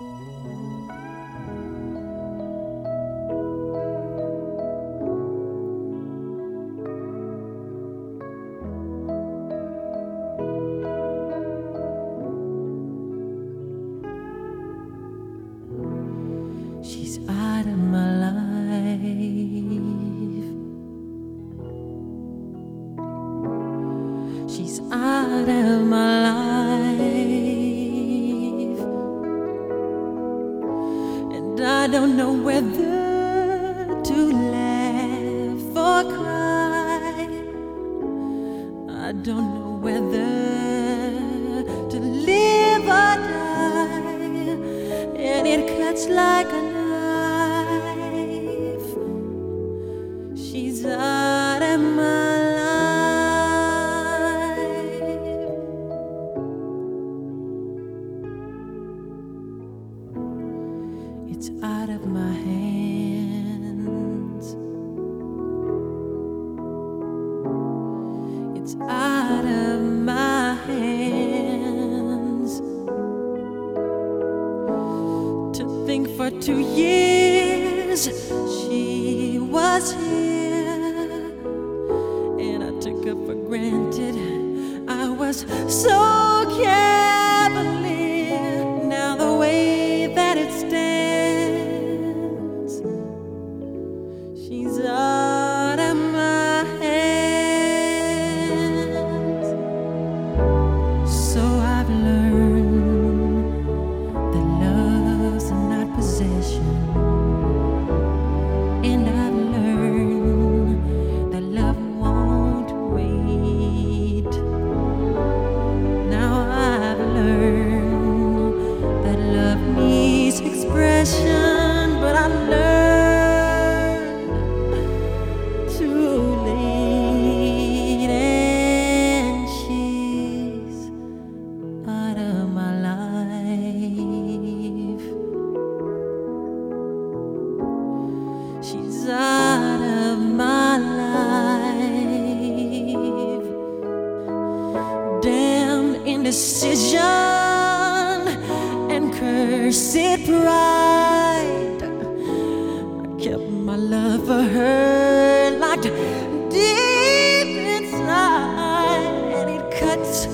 She's out of my life. And I don't know whether to laugh or cry. I don't know whether to live or die. And it cuts like a It's out of my hands. It's out of my hands. To think for two years she was here, and I took her for granted. I was so cavalier. Expression, but I learned too late, and she's out of my life. She's out of my life. Damn indecision cursed pride. I kept my love for her locked deep inside, and it cuts.